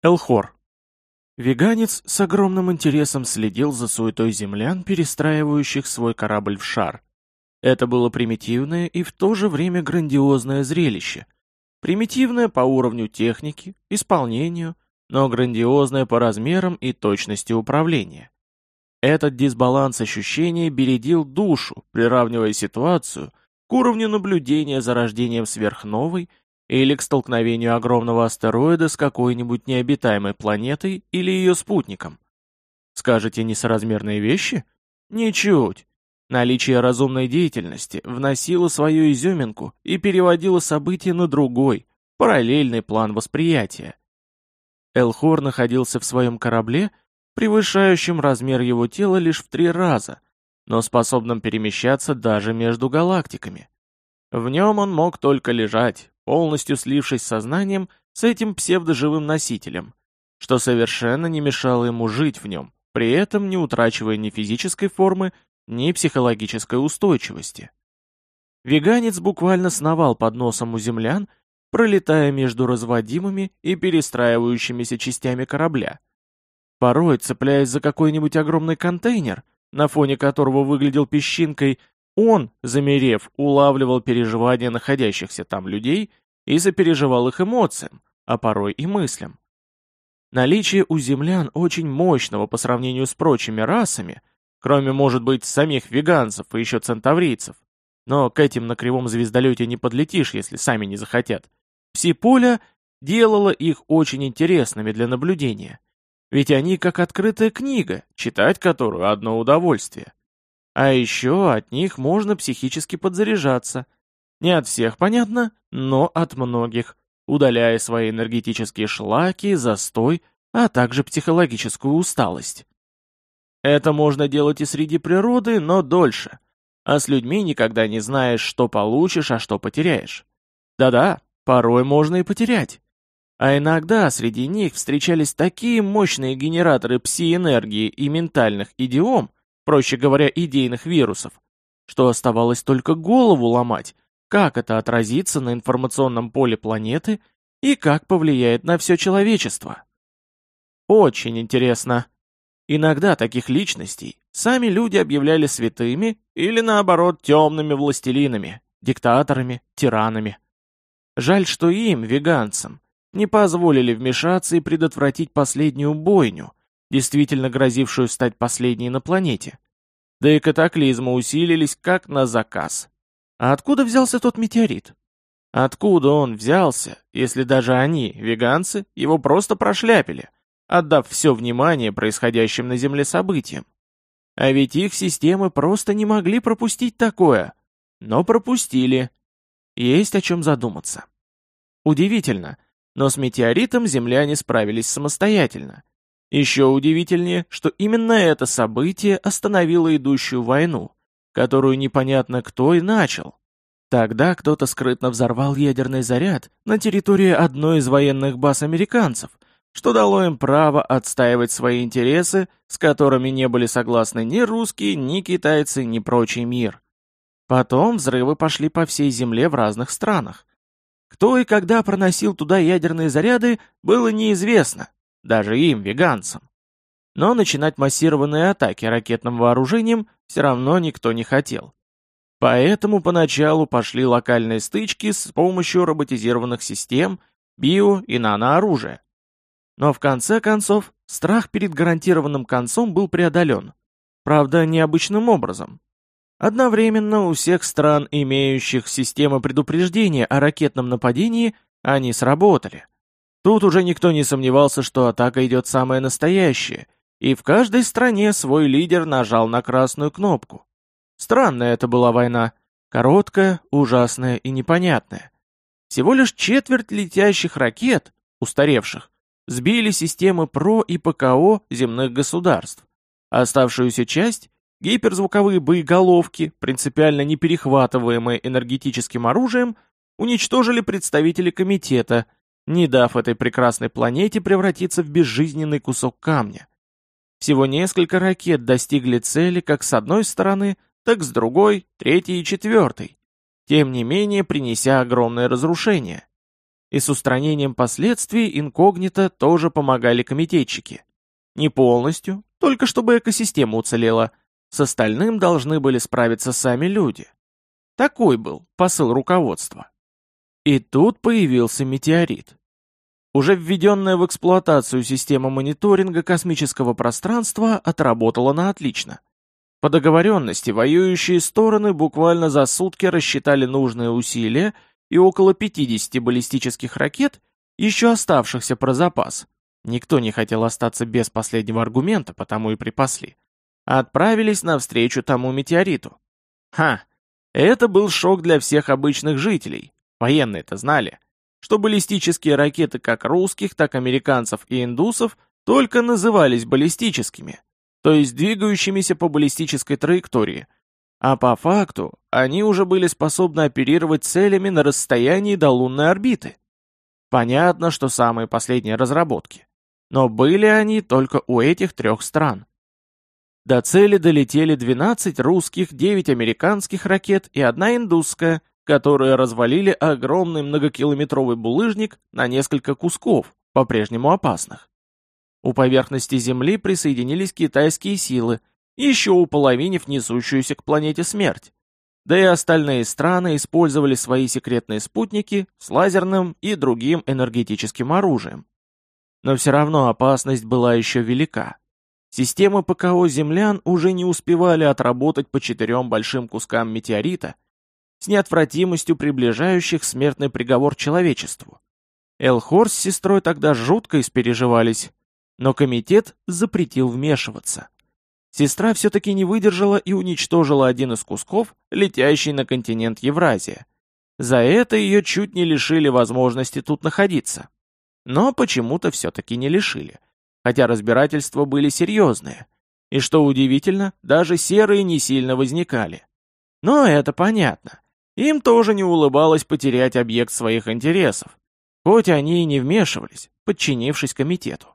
Элхор. Веганец с огромным интересом следил за суетой землян, перестраивающих свой корабль в шар. Это было примитивное и в то же время грандиозное зрелище. Примитивное по уровню техники, исполнению, но грандиозное по размерам и точности управления. Этот дисбаланс ощущений бередил душу, приравнивая ситуацию к уровню наблюдения за рождением сверхновой или к столкновению огромного астероида с какой-нибудь необитаемой планетой или ее спутником. Скажете, несоразмерные вещи? Ничуть. Наличие разумной деятельности вносило свою изюминку и переводило события на другой, параллельный план восприятия. Элхор находился в своем корабле, превышающем размер его тела лишь в три раза, но способном перемещаться даже между галактиками. В нем он мог только лежать, полностью слившись сознанием с этим псевдоживым носителем, что совершенно не мешало ему жить в нем, при этом не утрачивая ни физической формы, ни психологической устойчивости. Веганец буквально сновал под носом у землян, пролетая между разводимыми и перестраивающимися частями корабля. Порой, цепляясь за какой-нибудь огромный контейнер, на фоне которого выглядел песчинкой он, замерев, улавливал переживания находящихся там людей и сопереживал их эмоциям, а порой и мыслям. Наличие у землян очень мощного по сравнению с прочими расами, кроме, может быть, самих веганцев и еще центаврийцев, но к этим на кривом звездолете не подлетишь, если сами не захотят, пси-поля делало их очень интересными для наблюдения. Ведь они как открытая книга, читать которую одно удовольствие. А еще от них можно психически подзаряжаться. Не от всех, понятно, но от многих, удаляя свои энергетические шлаки, застой, а также психологическую усталость. Это можно делать и среди природы, но дольше. А с людьми никогда не знаешь, что получишь, а что потеряешь. Да-да, порой можно и потерять. А иногда среди них встречались такие мощные генераторы пси-энергии и ментальных идиом, проще говоря, идейных вирусов, что оставалось только голову ломать, как это отразится на информационном поле планеты и как повлияет на все человечество. Очень интересно. Иногда таких личностей сами люди объявляли святыми или, наоборот, темными властелинами, диктаторами, тиранами. Жаль, что им, веганцам, не позволили вмешаться и предотвратить последнюю бойню, действительно грозившую стать последней на планете. Да и катаклизмы усилились как на заказ. А откуда взялся тот метеорит? Откуда он взялся, если даже они, веганцы, его просто прошляпили, отдав все внимание происходящим на Земле событиям? А ведь их системы просто не могли пропустить такое. Но пропустили. Есть о чем задуматься. Удивительно, но с метеоритом земляне справились самостоятельно. Еще удивительнее, что именно это событие остановило идущую войну, которую непонятно кто и начал. Тогда кто-то скрытно взорвал ядерный заряд на территории одной из военных баз американцев, что дало им право отстаивать свои интересы, с которыми не были согласны ни русские, ни китайцы, ни прочий мир. Потом взрывы пошли по всей земле в разных странах. Кто и когда проносил туда ядерные заряды, было неизвестно, даже им, веганцам. Но начинать массированные атаки ракетным вооружением все равно никто не хотел. Поэтому поначалу пошли локальные стычки с помощью роботизированных систем, био- и нанооружия. Но в конце концов, страх перед гарантированным концом был преодолен. Правда, необычным образом. Одновременно у всех стран, имеющих системы предупреждения о ракетном нападении, они сработали. Тут уже никто не сомневался, что атака идет самая настоящая, и в каждой стране свой лидер нажал на красную кнопку. Странная это была война, короткая, ужасная и непонятная. Всего лишь четверть летящих ракет, устаревших, сбили системы ПРО и ПКО земных государств. Оставшуюся часть, гиперзвуковые боеголовки, принципиально не перехватываемые энергетическим оружием, уничтожили представители комитета – не дав этой прекрасной планете превратиться в безжизненный кусок камня. Всего несколько ракет достигли цели как с одной стороны, так с другой, третьей и четвертой, тем не менее принеся огромное разрушение. И с устранением последствий инкогнито тоже помогали комитетчики. Не полностью, только чтобы экосистема уцелела. С остальным должны были справиться сами люди. Такой был посыл руководства. И тут появился метеорит. Уже введенная в эксплуатацию система мониторинга космического пространства отработала на отлично. По договоренности воюющие стороны буквально за сутки рассчитали нужные усилия и около 50 баллистических ракет, еще оставшихся про запас, никто не хотел остаться без последнего аргумента, потому и припасли, отправились навстречу тому метеориту. Ха! Это был шок для всех обычных жителей. Военные-то знали, что баллистические ракеты как русских, так американцев и индусов только назывались баллистическими, то есть двигающимися по баллистической траектории – а по факту, они уже были способны оперировать целями на расстоянии до лунной орбиты. Понятно, что самые последние разработки. Но были они только у этих трех стран. До цели долетели 12 русских, 9 американских ракет и одна индусская, которые развалили огромный многокилометровый булыжник на несколько кусков, по-прежнему опасных. У поверхности Земли присоединились китайские силы, еще уполовинив несущуюся к планете смерть. Да и остальные страны использовали свои секретные спутники с лазерным и другим энергетическим оружием. Но все равно опасность была еще велика. Системы ПКО землян уже не успевали отработать по четырем большим кускам метеорита, с неотвратимостью приближающих смертный приговор человечеству. Элхор с сестрой тогда жутко испереживались, но комитет запретил вмешиваться. Сестра все-таки не выдержала и уничтожила один из кусков, летящий на континент Евразия. За это ее чуть не лишили возможности тут находиться. Но почему-то все-таки не лишили, хотя разбирательства были серьезные. И что удивительно, даже серые не сильно возникали. Но это понятно. Им тоже не улыбалось потерять объект своих интересов, хоть они и не вмешивались, подчинившись комитету.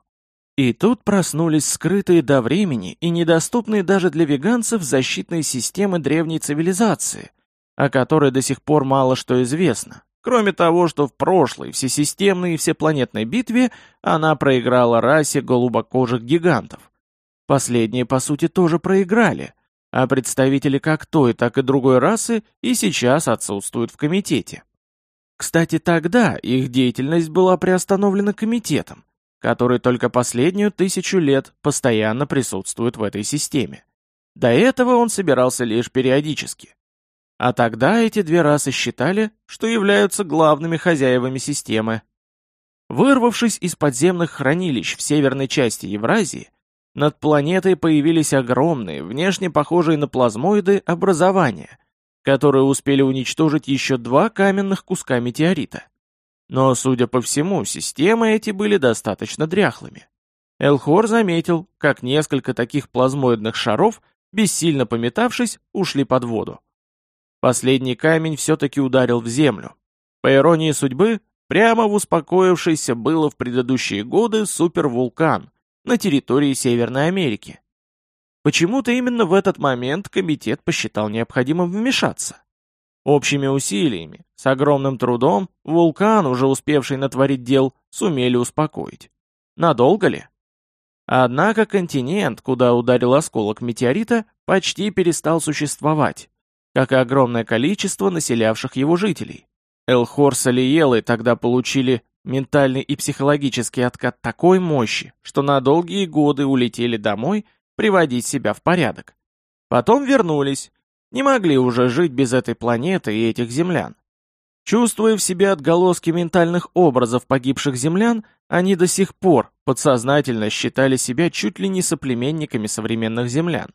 И тут проснулись скрытые до времени и недоступные даже для веганцев защитные системы древней цивилизации, о которой до сих пор мало что известно, кроме того, что в прошлой всесистемной и всепланетной битве она проиграла расе голубокожих гигантов. Последние, по сути, тоже проиграли, а представители как той, так и другой расы и сейчас отсутствуют в комитете. Кстати, тогда их деятельность была приостановлена комитетом, который только последнюю тысячу лет постоянно присутствует в этой системе. До этого он собирался лишь периодически. А тогда эти две расы считали, что являются главными хозяевами системы. Вырвавшись из подземных хранилищ в северной части Евразии, над планетой появились огромные, внешне похожие на плазмоиды, образования, которые успели уничтожить еще два каменных куска метеорита. Но, судя по всему, системы эти были достаточно дряхлыми. Элхор заметил, как несколько таких плазмоидных шаров, бессильно пометавшись, ушли под воду. Последний камень все-таки ударил в землю. По иронии судьбы, прямо в успокоившийся было в предыдущие годы супервулкан на территории Северной Америки. Почему-то именно в этот момент комитет посчитал необходимым вмешаться. Общими усилиями, с огромным трудом, вулкан, уже успевший натворить дел, сумели успокоить. Надолго ли? Однако континент, куда ударил осколок метеорита, почти перестал существовать, как и огромное количество населявших его жителей. Элхор с Алиелой тогда получили ментальный и психологический откат такой мощи, что на долгие годы улетели домой приводить себя в порядок. Потом вернулись, не могли уже жить без этой планеты и этих землян. Чувствуя в себе отголоски ментальных образов погибших землян, они до сих пор подсознательно считали себя чуть ли не соплеменниками современных землян.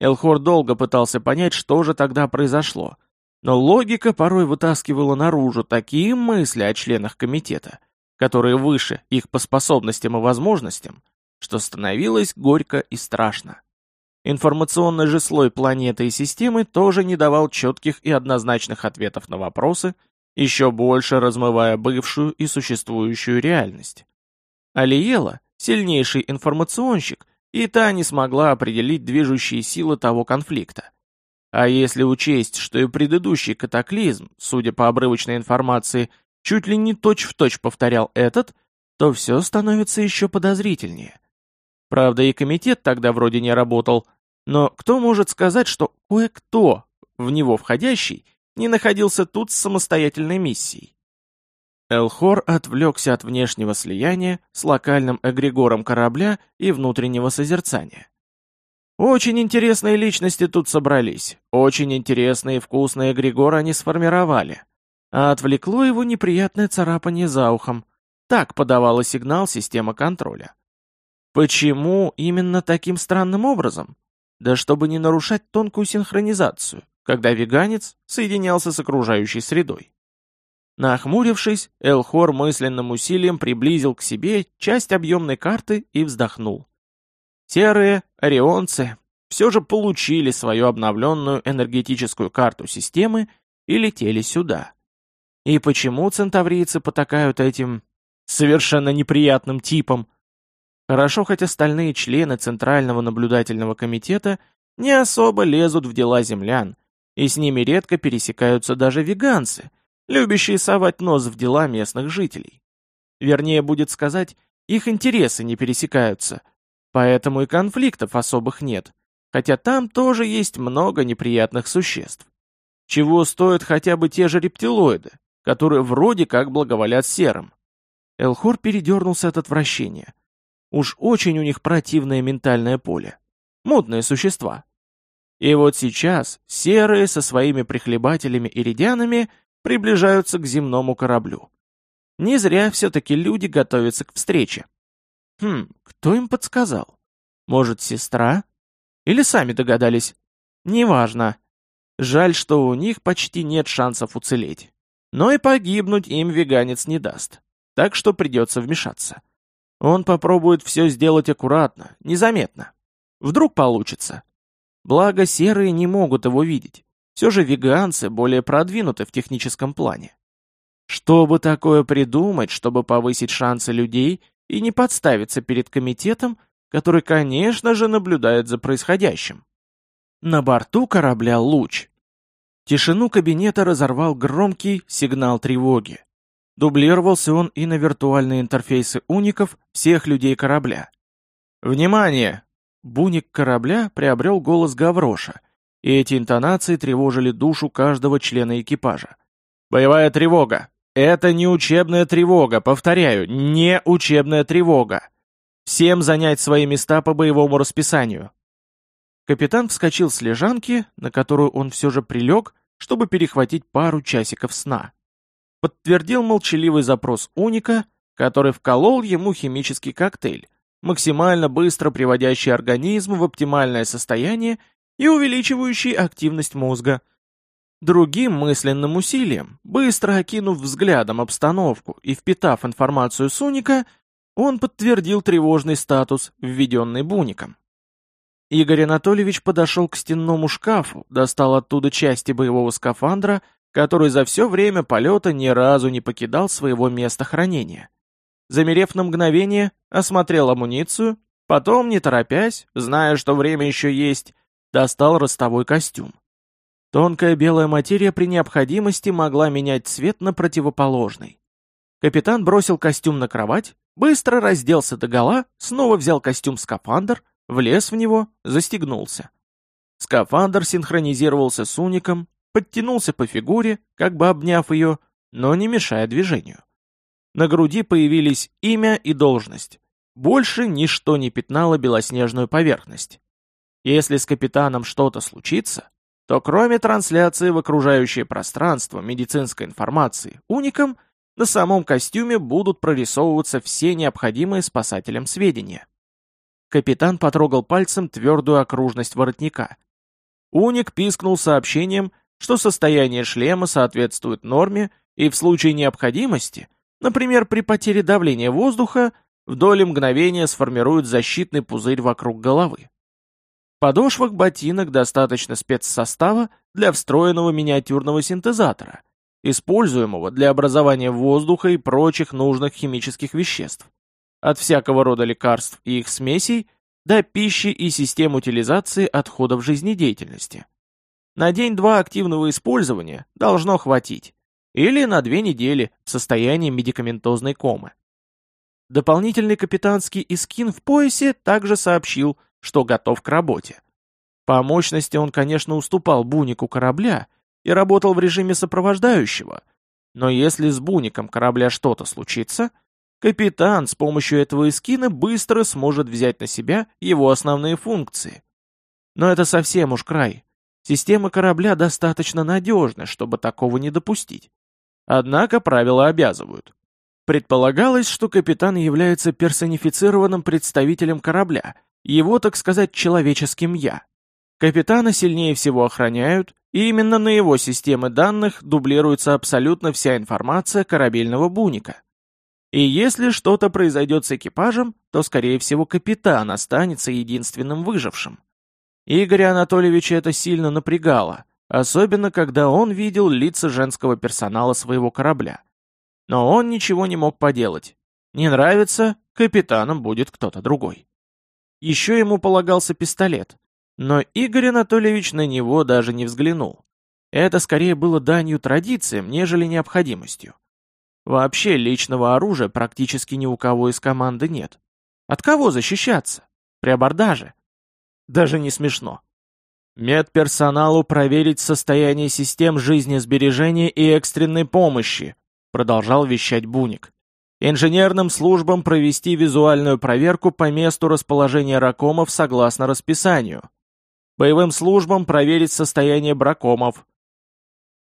Элхор долго пытался понять, что же тогда произошло, но логика порой вытаскивала наружу такие мысли о членах комитета, которые выше их по способностям и возможностям, что становилось горько и страшно. Информационный же слой планеты и системы тоже не давал четких и однозначных ответов на вопросы, еще больше размывая бывшую и существующую реальность. Алиела, сильнейший информационщик, и та не смогла определить движущие силы того конфликта. А если учесть, что и предыдущий катаклизм, судя по обрывочной информации, чуть ли не точь-в-точь точь повторял этот, то все становится еще подозрительнее. Правда, и комитет тогда вроде не работал, но кто может сказать, что кое-кто, в него входящий, не находился тут с самостоятельной миссией? Элхор отвлекся от внешнего слияния с локальным эгрегором корабля и внутреннего созерцания. Очень интересные личности тут собрались, очень интересные и вкусные эгрегоры они сформировали. А отвлекло его неприятное царапание за ухом. Так подавала сигнал система контроля. Почему именно таким странным образом? Да чтобы не нарушать тонкую синхронизацию, когда веганец соединялся с окружающей средой. Нахмурившись, Элхор мысленным усилием приблизил к себе часть объемной карты и вздохнул. Серые, орионцы, все же получили свою обновленную энергетическую карту системы и летели сюда. И почему центаврийцы потакают этим совершенно неприятным типом, Хорошо, хоть остальные члены Центрального наблюдательного комитета не особо лезут в дела землян, и с ними редко пересекаются даже веганцы, любящие совать нос в дела местных жителей. Вернее, будет сказать, их интересы не пересекаются, поэтому и конфликтов особых нет, хотя там тоже есть много неприятных существ. Чего стоят хотя бы те же рептилоиды, которые вроде как благоволят серым. Элхор передернулся от отвращения. Уж очень у них противное ментальное поле. Мутные существа. И вот сейчас серые со своими прихлебателями-иридианами приближаются к земному кораблю. Не зря все-таки люди готовятся к встрече. Хм, кто им подсказал? Может, сестра? Или сами догадались? Неважно. Жаль, что у них почти нет шансов уцелеть. Но и погибнуть им веганец не даст. Так что придется вмешаться. Он попробует все сделать аккуратно, незаметно. Вдруг получится. Благо, серые не могут его видеть. Все же веганцы более продвинуты в техническом плане. Что бы такое придумать, чтобы повысить шансы людей и не подставиться перед комитетом, который, конечно же, наблюдает за происходящим? На борту корабля «Луч». Тишину кабинета разорвал громкий сигнал тревоги. Дублировался он и на виртуальные интерфейсы уников всех людей корабля. «Внимание!» Буник корабля приобрел голос Гавроша, и эти интонации тревожили душу каждого члена экипажа. «Боевая тревога! Это не учебная тревога, повторяю, не учебная тревога! Всем занять свои места по боевому расписанию!» Капитан вскочил с лежанки, на которую он все же прилег, чтобы перехватить пару часиков сна подтвердил молчаливый запрос Уника, который вколол ему химический коктейль, максимально быстро приводящий организм в оптимальное состояние и увеличивающий активность мозга. Другим мысленным усилием, быстро окинув взглядом обстановку и впитав информацию с Уника, он подтвердил тревожный статус, введенный Буником. Игорь Анатольевич подошел к стенному шкафу, достал оттуда части боевого скафандра который за все время полета ни разу не покидал своего места хранения. Замерев на мгновение, осмотрел амуницию, потом, не торопясь, зная, что время еще есть, достал ростовой костюм. Тонкая белая материя при необходимости могла менять цвет на противоположный. Капитан бросил костюм на кровать, быстро разделся догола, снова взял костюм-скафандр, влез в него, застегнулся. Скафандр синхронизировался с уником, подтянулся по фигуре, как бы обняв ее, но не мешая движению. На груди появились имя и должность. Больше ничто не пятнало белоснежную поверхность. Если с капитаном что-то случится, то кроме трансляции в окружающее пространство медицинской информации уникам, на самом костюме будут прорисовываться все необходимые спасателям сведения. Капитан потрогал пальцем твердую окружность воротника. Уник пискнул сообщением, что состояние шлема соответствует норме и в случае необходимости, например, при потере давления воздуха, в доли мгновения сформирует защитный пузырь вокруг головы. Подошвах ботинок достаточно спецсостава для встроенного миниатюрного синтезатора, используемого для образования воздуха и прочих нужных химических веществ, от всякого рода лекарств и их смесей до пищи и систем утилизации отходов жизнедеятельности. На день-два активного использования должно хватить. или на две недели в состоянии медикаментозной комы. Дополнительный капитанский искин в поясе также сообщил, что готов к работе. По мощности он, конечно, уступал бунику корабля и работал в режиме сопровождающего, но если с буником корабля что-то случится, капитан с помощью этого эскина быстро сможет взять на себя его основные функции. Но это совсем уж край. Система корабля достаточно надежна, чтобы такого не допустить. Однако правила обязывают. Предполагалось, что капитан является персонифицированным представителем корабля, его, так сказать, человеческим «я». Капитана сильнее всего охраняют, и именно на его системы данных дублируется абсолютно вся информация корабельного буника. И если что-то произойдет с экипажем, то, скорее всего, капитан останется единственным выжившим. Игоря Анатольевича это сильно напрягало, особенно когда он видел лица женского персонала своего корабля. Но он ничего не мог поделать. Не нравится, капитаном будет кто-то другой. Еще ему полагался пистолет, но Игорь Анатольевич на него даже не взглянул. Это скорее было данью традициям, нежели необходимостью. Вообще личного оружия практически ни у кого из команды нет. От кого защищаться? При абордаже? Даже не смешно. Медперсоналу проверить состояние систем жизнесбережения и экстренной помощи, продолжал вещать Буник. Инженерным службам провести визуальную проверку по месту расположения ракомов согласно расписанию. Боевым службам проверить состояние бракомов.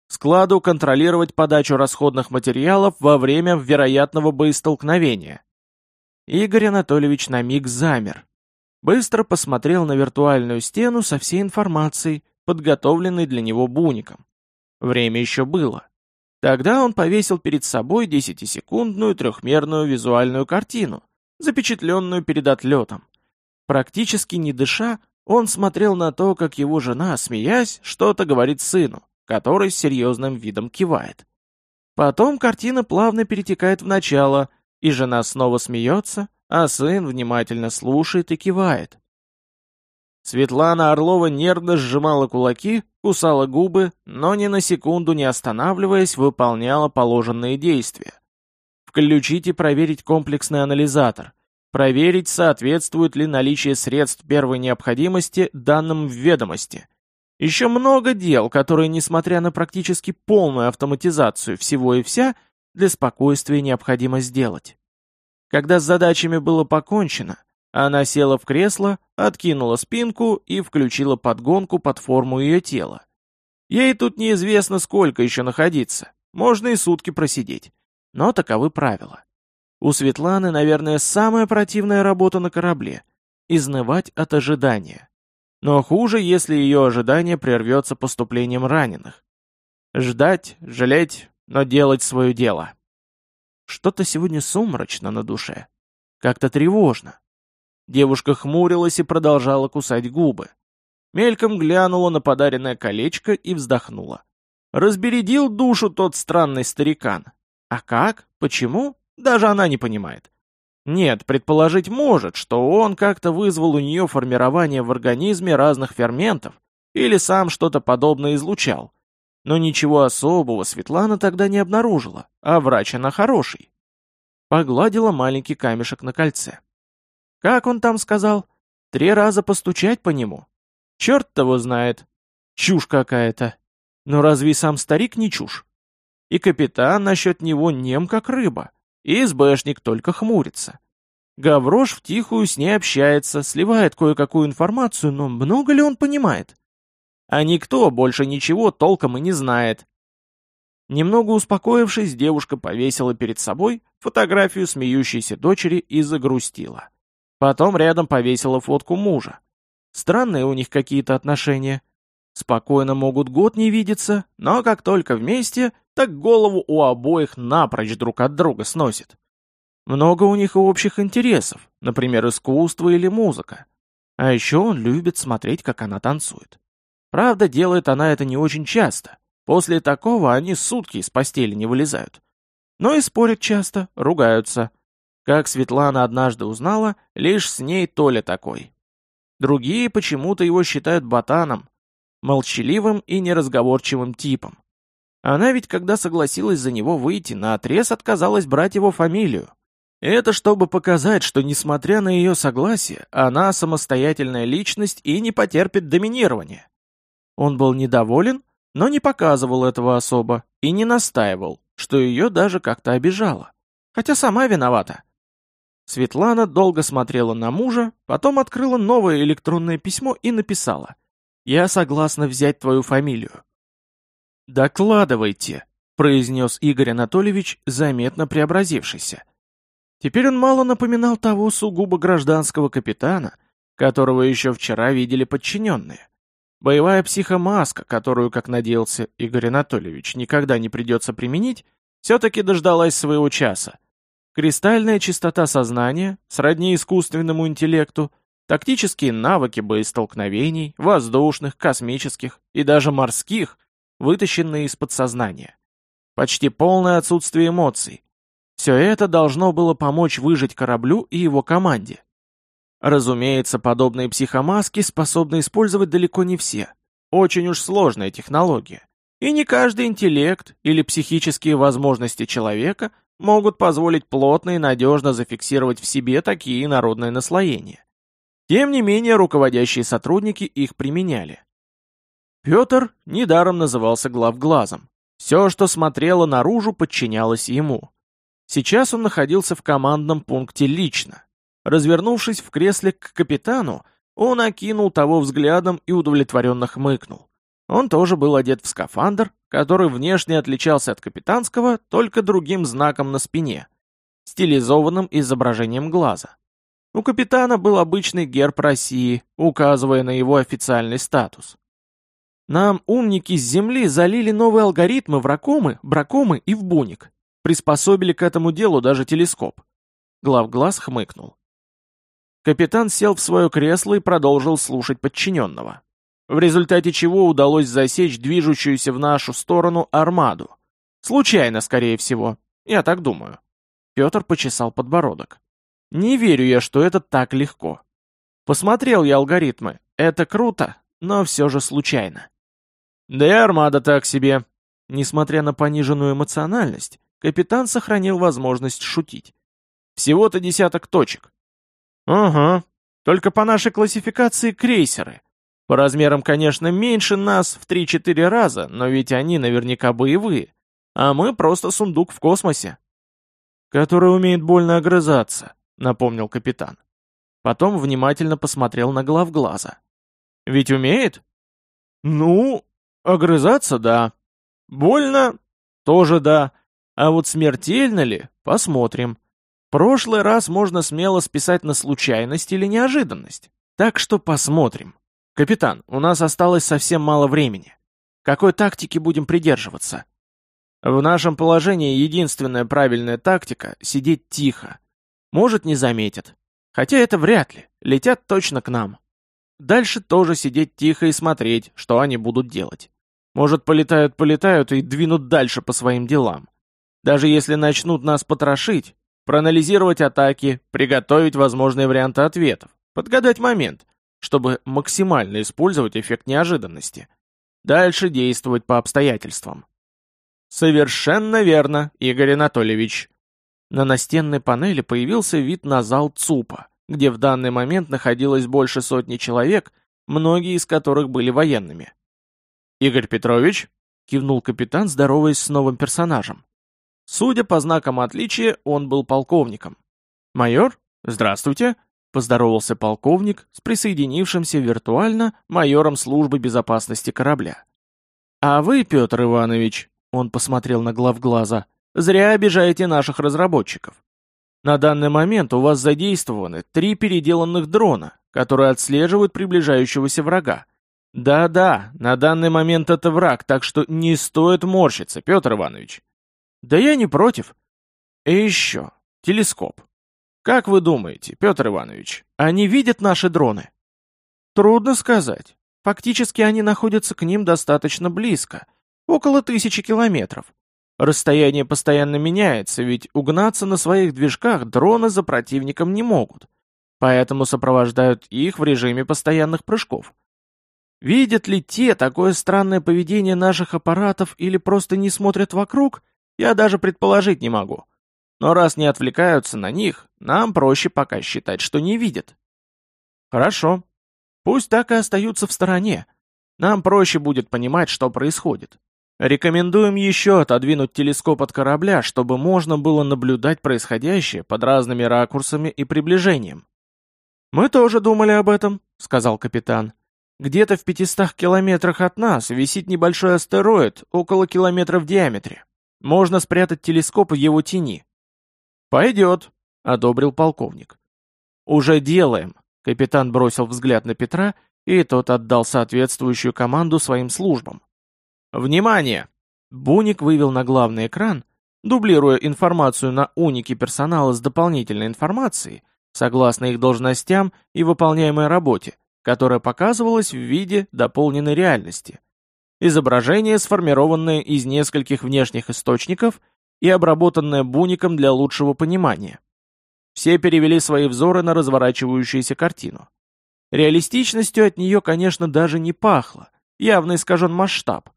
Складу контролировать подачу расходных материалов во время вероятного боестолкновения. Игорь Анатольевич на миг замер. Быстро посмотрел на виртуальную стену со всей информацией, подготовленной для него буником. Время еще было. Тогда он повесил перед собой десятисекундную трехмерную визуальную картину, запечатленную перед отлетом. Практически не дыша, он смотрел на то, как его жена, смеясь, что-то говорит сыну, который с серьезным видом кивает. Потом картина плавно перетекает в начало, и жена снова смеется, а сын внимательно слушает и кивает. Светлана Орлова нервно сжимала кулаки, кусала губы, но ни на секунду не останавливаясь, выполняла положенные действия. Включить и проверить комплексный анализатор, Проверить, соответствует ли наличие средств первой необходимости данным в ведомости. Еще много дел, которые, несмотря на практически полную автоматизацию всего и вся, для спокойствия необходимо сделать. Когда с задачами было покончено, она села в кресло, откинула спинку и включила подгонку под форму ее тела. Ей тут неизвестно, сколько еще находиться, можно и сутки просидеть, но таковы правила. У Светланы, наверное, самая противная работа на корабле — изнывать от ожидания. Но хуже, если ее ожидание прервется поступлением раненых. Ждать, жалеть, но делать свое дело. Что-то сегодня сумрачно на душе. Как-то тревожно. Девушка хмурилась и продолжала кусать губы. Мельком глянула на подаренное колечко и вздохнула. Разбередил душу тот странный старикан. А как? Почему? Даже она не понимает. Нет, предположить может, что он как-то вызвал у нее формирование в организме разных ферментов или сам что-то подобное излучал. Но ничего особого Светлана тогда не обнаружила, а врач она хороший. Погладила маленький камешек на кольце. Как он там сказал? Три раза постучать по нему? Черт того знает. Чушь какая-то. Но разве сам старик не чушь? И капитан насчет него нем как рыба. И СБшник только хмурится. Гаврош втихую с ней общается, сливает кое-какую информацию, но много ли он понимает? А никто больше ничего толком и не знает. Немного успокоившись, девушка повесила перед собой фотографию смеющейся дочери и загрустила. Потом рядом повесила фотку мужа. Странные у них какие-то отношения. Спокойно могут год не видеться, но как только вместе, так голову у обоих напрочь друг от друга сносит. Много у них и общих интересов, например, искусство или музыка. А еще он любит смотреть, как она танцует. Правда, делает она это не очень часто. После такого они сутки из постели не вылезают. Но и спорят часто, ругаются. Как Светлана однажды узнала, лишь с ней Толя такой. Другие почему-то его считают ботаном, молчаливым и неразговорчивым типом. Она ведь, когда согласилась за него выйти, на отрез отказалась брать его фамилию. Это чтобы показать, что, несмотря на ее согласие, она самостоятельная личность и не потерпит доминирования. Он был недоволен, но не показывал этого особо и не настаивал, что ее даже как-то обижало. Хотя сама виновата. Светлана долго смотрела на мужа, потом открыла новое электронное письмо и написала «Я согласна взять твою фамилию». «Докладывайте», — произнес Игорь Анатольевич, заметно преобразившийся. Теперь он мало напоминал того сугубо гражданского капитана, которого еще вчера видели подчиненные. Боевая психомаска, которую, как надеялся Игорь Анатольевич, никогда не придется применить, все-таки дождалась своего часа. Кристальная чистота сознания, сродни искусственному интеллекту, тактические навыки боестолкновений, воздушных, космических и даже морских, вытащенные из подсознания. Почти полное отсутствие эмоций, все это должно было помочь выжить кораблю и его команде. Разумеется, подобные психомаски способны использовать далеко не все. Очень уж сложная технология. И не каждый интеллект или психические возможности человека могут позволить плотно и надежно зафиксировать в себе такие народные наслоения. Тем не менее, руководящие сотрудники их применяли. Петр недаром назывался главглазом. Все, что смотрело наружу, подчинялось ему. Сейчас он находился в командном пункте лично. Развернувшись в кресле к капитану, он окинул того взглядом и удовлетворенно хмыкнул. Он тоже был одет в скафандр, который внешне отличался от капитанского только другим знаком на спине, стилизованным изображением глаза. У капитана был обычный герб России, указывая на его официальный статус. Нам умники с Земли залили новые алгоритмы в ракомы, бракомы и в буник, Приспособили к этому делу даже телескоп. Главглаз хмыкнул. Капитан сел в свое кресло и продолжил слушать подчиненного. В результате чего удалось засечь движущуюся в нашу сторону армаду. Случайно, скорее всего. Я так думаю. Петр почесал подбородок. Не верю я, что это так легко. Посмотрел я алгоритмы. Это круто, но все же случайно. Да и армада так себе. Несмотря на пониженную эмоциональность, капитан сохранил возможность шутить. Всего-то десяток точек. Ага, только по нашей классификации крейсеры. По размерам, конечно, меньше нас в 3-4 раза, но ведь они наверняка боевые. А мы просто сундук в космосе. Который умеет больно огрызаться, напомнил капитан. Потом внимательно посмотрел на главглаза. Ведь умеет? Ну, огрызаться — да. Больно — тоже да. А вот смертельно ли? Посмотрим. Прошлый раз можно смело списать на случайность или неожиданность. Так что посмотрим. Капитан, у нас осталось совсем мало времени. Какой тактики будем придерживаться? В нашем положении единственная правильная тактика — сидеть тихо. Может, не заметят. Хотя это вряд ли. Летят точно к нам. Дальше тоже сидеть тихо и смотреть, что они будут делать. Может, полетают-полетают и двинут дальше по своим делам. Даже если начнут нас потрошить, проанализировать атаки, приготовить возможные варианты ответов, подгадать момент, чтобы максимально использовать эффект неожиданности. Дальше действовать по обстоятельствам. Совершенно верно, Игорь Анатольевич. На настенной панели появился вид на зал ЦУПа, где в данный момент находилось больше сотни человек, многие из которых были военными. «Игорь Петрович?» — кивнул капитан, здороваясь с новым персонажем. Судя по знакам отличия, он был полковником. «Майор, здравствуйте!» — поздоровался полковник с присоединившимся виртуально майором службы безопасности корабля. «А вы, Петр Иванович», — он посмотрел на главглаза, — «зря обижаете наших разработчиков. На данный момент у вас задействованы три переделанных дрона, которые отслеживают приближающегося врага. Да-да, на данный момент это враг, так что не стоит морщиться, Петр Иванович. Да я не против. И еще, телескоп. Как вы думаете, Петр Иванович, они видят наши дроны? Трудно сказать. Фактически они находятся к ним достаточно близко, около тысячи километров. Расстояние постоянно меняется, ведь угнаться на своих движках дроны за противником не могут. Поэтому сопровождают их в режиме постоянных прыжков. Видят ли те такое странное поведение наших аппаратов или просто не смотрят вокруг, я даже предположить не могу. Но раз не отвлекаются на них, нам проще пока считать, что не видят. Хорошо. Пусть так и остаются в стороне. Нам проще будет понимать, что происходит. Рекомендуем еще отодвинуть телескоп от корабля, чтобы можно было наблюдать происходящее под разными ракурсами и приближением. «Мы тоже думали об этом», — сказал капитан. «Где-то в 500 километрах от нас висит небольшой астероид, около километра в диаметре. Можно спрятать телескоп в его тени». «Пойдет», — одобрил полковник. «Уже делаем», — капитан бросил взгляд на Петра, и тот отдал соответствующую команду своим службам. «Внимание!» Буник вывел на главный экран, дублируя информацию на унике персонала с дополнительной информацией, согласно их должностям и выполняемой работе, которая показывалась в виде дополненной реальности. Изображение, сформированное из нескольких внешних источников и обработанное Буником для лучшего понимания. Все перевели свои взоры на разворачивающуюся картину. Реалистичностью от нее, конечно, даже не пахло, явно искажен масштаб.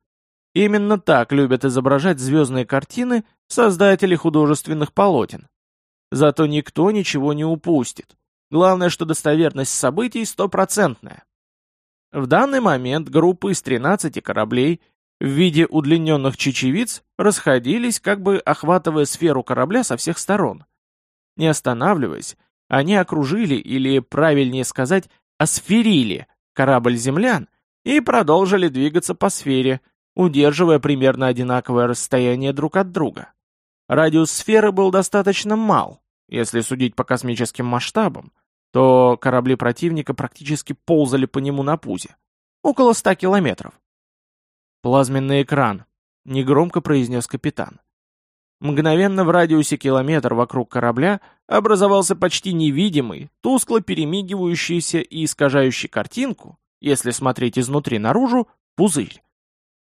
Именно так любят изображать звездные картины создатели художественных полотен. Зато никто ничего не упустит. Главное, что достоверность событий стопроцентная. В данный момент группы из 13 кораблей в виде удлиненных чечевиц расходились, как бы охватывая сферу корабля со всех сторон. Не останавливаясь, они окружили, или, правильнее сказать, осферили корабль землян и продолжили двигаться по сфере, удерживая примерно одинаковое расстояние друг от друга. Радиус сферы был достаточно мал, если судить по космическим масштабам, то корабли противника практически ползали по нему на пузе. Около ста километров. «Плазменный экран», — негромко произнес капитан. Мгновенно в радиусе километр вокруг корабля образовался почти невидимый, тускло перемигивающийся и искажающий картинку, если смотреть изнутри наружу, пузырь.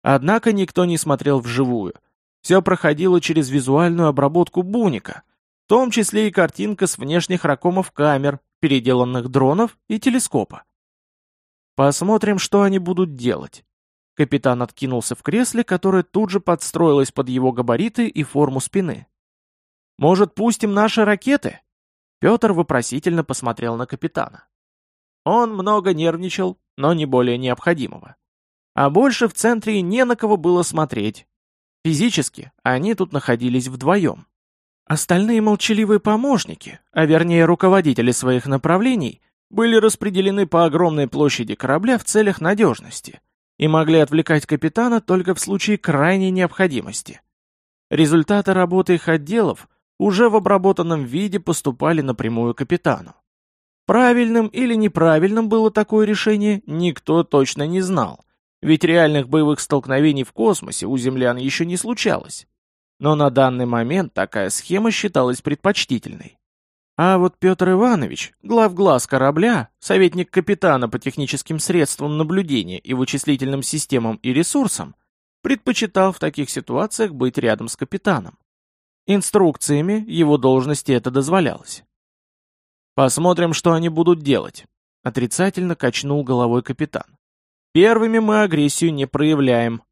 Однако никто не смотрел вживую. Все проходило через визуальную обработку Буника, в том числе и картинка с внешних ракомов камер, переделанных дронов и телескопа. Посмотрим, что они будут делать. Капитан откинулся в кресле, которое тут же подстроилось под его габариты и форму спины. «Может, пустим наши ракеты?» Петр вопросительно посмотрел на капитана. Он много нервничал, но не более необходимого. А больше в центре не на кого было смотреть. Физически они тут находились вдвоем. Остальные молчаливые помощники, а вернее руководители своих направлений, были распределены по огромной площади корабля в целях надежности и могли отвлекать капитана только в случае крайней необходимости. Результаты работы их отделов уже в обработанном виде поступали напрямую капитану. Правильным или неправильным было такое решение, никто точно не знал, ведь реальных боевых столкновений в космосе у землян еще не случалось. Но на данный момент такая схема считалась предпочтительной. А вот Петр Иванович, глав-глаз корабля, советник капитана по техническим средствам наблюдения и вычислительным системам и ресурсам, предпочитал в таких ситуациях быть рядом с капитаном. Инструкциями его должности это дозволялось. «Посмотрим, что они будут делать», — отрицательно качнул головой капитан. Первыми мы агрессию не проявляем.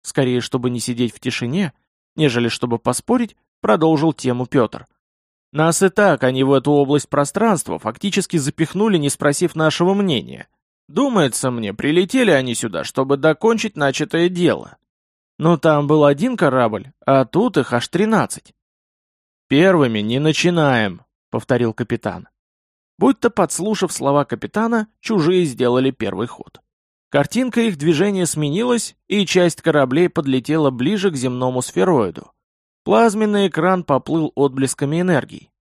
Скорее, чтобы не сидеть в тишине, нежели чтобы поспорить, продолжил тему Петр. Нас и так они в эту область пространства фактически запихнули, не спросив нашего мнения. Думается мне, прилетели они сюда, чтобы докончить начатое дело. Но там был один корабль, а тут их аж тринадцать. «Первыми не начинаем», — повторил капитан. Будто подслушав слова капитана, чужие сделали первый ход. Картинка их движения сменилась, и часть кораблей подлетела ближе к земному сфероиду. Плазменный экран поплыл отблесками энергии.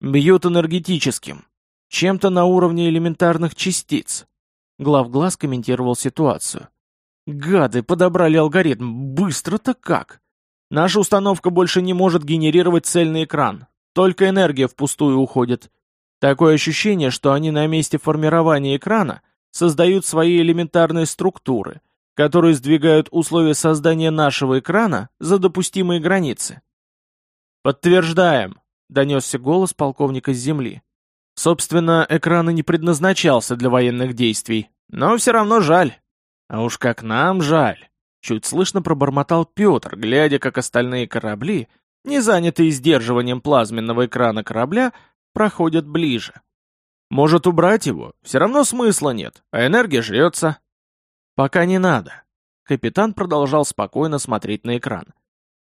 Бьют энергетическим, чем-то на уровне элементарных частиц. Главглаз комментировал ситуацию. Гады подобрали алгоритм, быстро-то как? Наша установка больше не может генерировать цельный экран, только энергия впустую уходит. Такое ощущение, что они на месте формирования экрана создают свои элементарные структуры, которые сдвигают условия создания нашего экрана за допустимые границы. «Подтверждаем», — донесся голос полковника с земли. Собственно, экран и не предназначался для военных действий, но все равно жаль. А уж как нам жаль. Чуть слышно пробормотал Петр, глядя, как остальные корабли, не занятые сдерживанием плазменного экрана корабля, проходят ближе. Может убрать его? Все равно смысла нет, а энергия жрется. Пока не надо. Капитан продолжал спокойно смотреть на экран.